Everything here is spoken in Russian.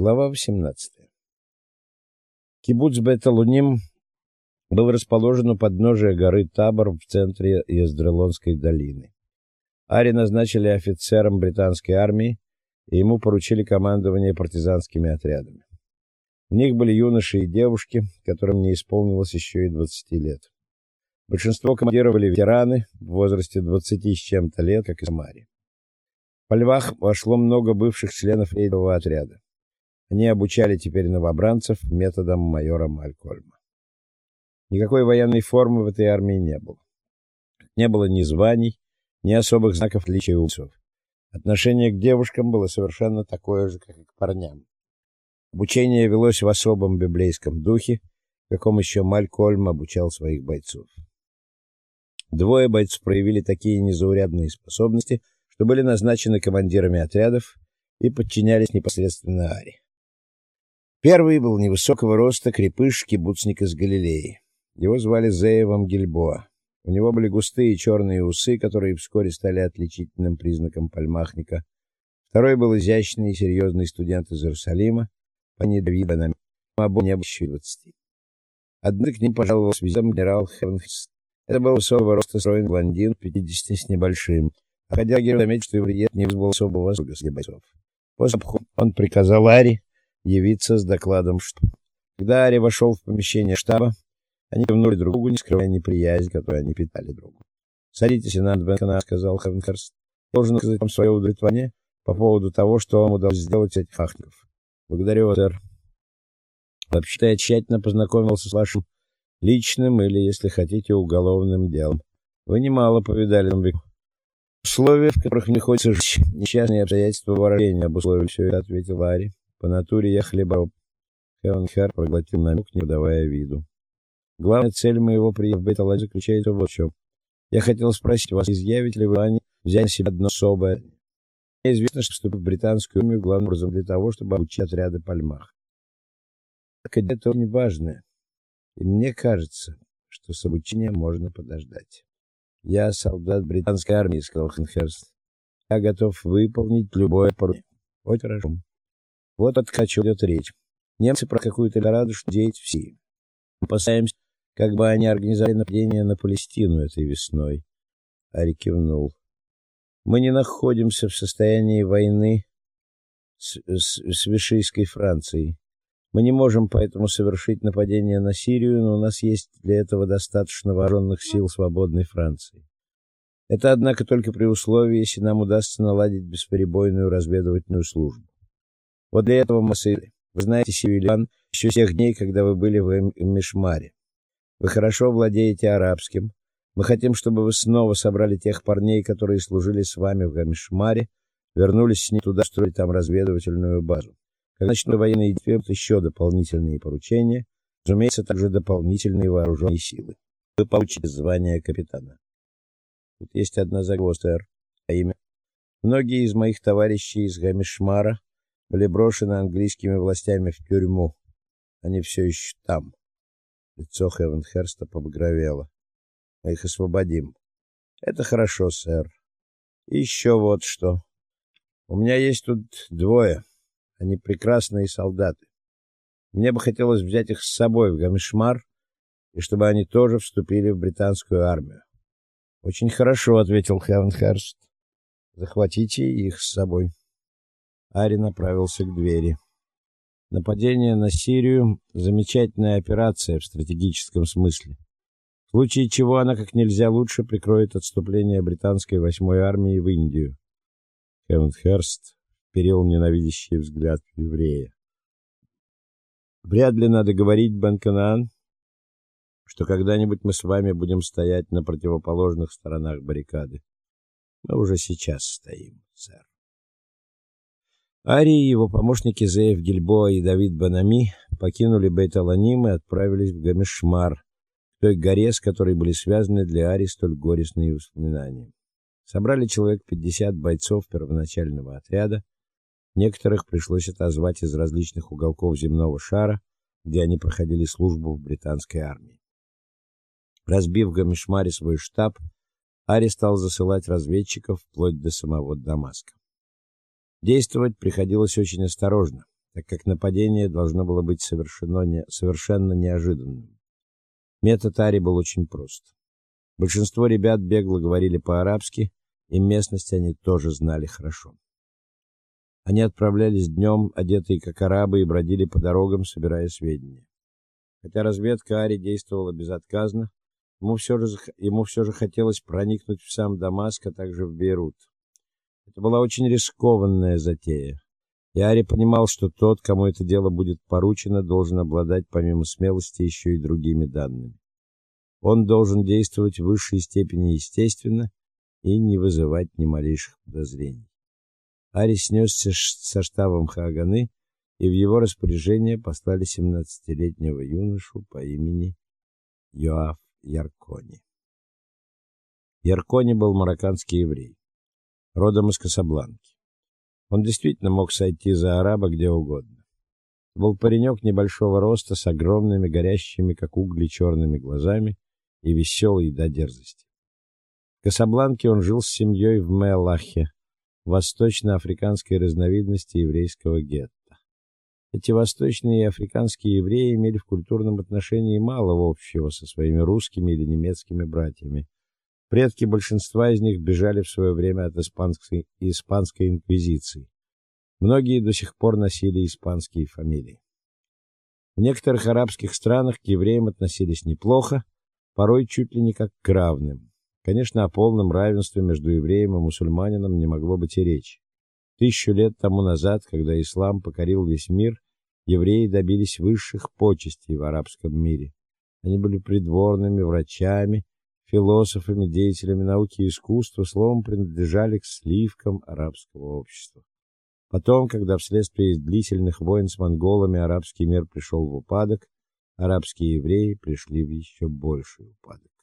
Глава 18. Кибуц Беталуним был расположен у подножия горы Табор в центре Ездрелонской долины. Ари назначили офицером британской армии, и ему поручили командование партизанскими отрядами. В них были юноши и девушки, которым не исполнилось еще и 20 лет. Большинство командиров были ветераны в возрасте 20 с чем-то лет, как и Самари. В львах вошло много бывших членов рейдового отряда. Они обучали теперь новобранцев методам майора Малькольма. Никакой военной формы в этой армии не было. Не было ни званий, ни особых знаков отличия у бойцов. Отношение к девушкам было совершенно такое же, как и к парням. Обучение велось в особом библейском духе, каком еще Малькольм обучал своих бойцов. Двое бойцов проявили такие незаурядные способности, что были назначены командирами отрядов и подчинялись непосредственно Ари. Первый был невысокого роста, крепыш, кибуцник из Галилеи. Его звали Зеевом Гильбоа. У него были густые черные усы, которые вскоре стали отличительным признаком пальмахника. Второй был изящный и серьезный студент из Иерусалима, пани Давида на не было двадцати. Однако к ним пожаловал с визитом генерал Хевенхист. Это был высокого роста стройный блондин, 50 с небольшим. А хотя Герр заметил, что его приезд не вызвал особого восторга среди бойцов. После он приказал Ари явиться с докладом штаба. Когда Ари вошел в помещение штаба, они кивнули друг другу, не скрывая неприязнь, которую они питали другу. «Садитесь, Инант Бенкана», — сказал Хевенхерст. «Должен сказать вам свое удовлетворение по поводу того, что вам удалось сделать этих ахников. Благодарю вас, сэр. Вообще-то я тщательно познакомился с вашим личным или, если хотите, уголовным делом. Вы немало повидали на веку. Условия, в которых мне хочется жить, несчастные обстоятельства ворожения обусловили все это, ответил Ари. По натуре я хлебороб. Хевенхер проглотил намек, не давая виду. Главная цель моего приезда в Беталай заключается в чем. Я хотел спросить вас, изъявите ли вы желание взять на себя одно особое... Мне известно, что вступил в британскую армию главным образом для того, чтобы обучить отряды пальмах. Так это не важно. И мне кажется, что с обучением можно подождать. Я солдат британской армии, сказал Хенхерст. Я готов выполнить любое поручение. Вот хорошо. Вот от хочу идет речь. Немцы про какую-то радость деять все. Мы опасаемся, как бы они организовали нападение на Палестину этой весной. Ари кивнул. Мы не находимся в состоянии войны с, с, с Вишийской Францией. Мы не можем поэтому совершить нападение на Сирию, но у нас есть для этого достаточно вооруженных сил свободной Франции. Это, однако, только при условии, если нам удастся наладить бесперебойную разведывательную службу. Вот для этого мы Вы знаете Севильян еще с тех дней, когда вы были в Мишмаре. Вы хорошо владеете арабским. Мы хотим, чтобы вы снова собрали тех парней, которые служили с вами в Гамишмаре, вернулись с ними туда, строить там разведывательную базу. Когда начнут военные действия, еще дополнительные поручения, разумеется, также дополнительные вооруженные силы. Вы получите звание капитана. Тут есть одна загвоздка, а имя. Многие из моих товарищей из Гамишмара были брошены английскими властями в тюрьму. Они все еще там. Лицо Хевенхерста побагровело. Мы их освободим. Это хорошо, сэр. И еще вот что. У меня есть тут двое. Они прекрасные солдаты. Мне бы хотелось взять их с собой в Гамишмар, и чтобы они тоже вступили в британскую армию. Очень хорошо, ответил Хевенхерст. Захватите их с собой. Ари направился к двери. Нападение на Сирию замечательная операция в стратегическом смысле. В случае чего она как нельзя лучше прикроет отступление британской восьмой армии в Индию. Херст перел ненавидящий взгляд еврея. Вряд ли надо говорить, Банканан, что когда-нибудь мы с вами будем стоять на противоположных сторонах баррикады. Мы уже сейчас стоим, сэр. Ари и его помощники Зеев Гильбоа и Давид Банами покинули Бейт-Аланим и отправились в Гамешмар, к той горе, с которой были связаны для Ари столь горестные воспоминания. Собрали человек 50 бойцов первоначального отряда. Некоторых пришлось отозвать из различных уголков земного шара, где они проходили службу в британской армии. Разбив в Гамешмаре свой штаб, Ари стал засылать разведчиков вплоть до самого Дамаска. Действовать приходилось очень осторожно, так как нападение должно было быть совершено не, совершенно неожиданным. Метод Ари был очень прост. Большинство ребят бегло говорили по-арабски, и местность они тоже знали хорошо. Они отправлялись днем, одетые как арабы, и бродили по дорогам, собирая сведения. Хотя разведка Ари действовала безотказно, ему все же ему все же хотелось проникнуть в сам Дамаск, а также в Бейрут. Это была очень рискованная затея. И Ари понимал, что тот, кому это дело будет поручено, должен обладать помимо смелости еще и другими данными. Он должен действовать в высшей степени естественно и не вызывать ни малейших подозрений. Ари снесся со штабом Хаганы, и в его распоряжение послали 17-летнего юношу по имени Йоаф Яркони. Яркони был марокканский еврей, родом из Касабланки. Он действительно мог сойти за араба где угодно. Был паренек небольшого роста с огромными горящими как угли черными глазами и веселый до дерзости. В Касабланке он жил с семьей в Мелахе, восточноафриканской разновидности еврейского гетто. Эти восточные и африканские евреи имели в культурном отношении мало общего со своими русскими или немецкими братьями. Предки большинства из них бежали в свое время от испанской испанской инквизиции. Многие до сих пор носили испанские фамилии. В некоторых арабских странах к евреям относились неплохо, порой чуть ли не как к равным. Конечно, о полном равенстве между евреем и мусульманином не могло быть и речи. Тысячу лет тому назад, когда ислам покорил весь мир, евреи добились высших почестей в арабском мире. Они были придворными, врачами, философами, деятелями науки и искусства, словом, принадлежали к сливкам арабского общества. Потом, когда вследствие длительных войн с монголами арабский мир пришел в упадок, арабские евреи пришли в еще больший упадок.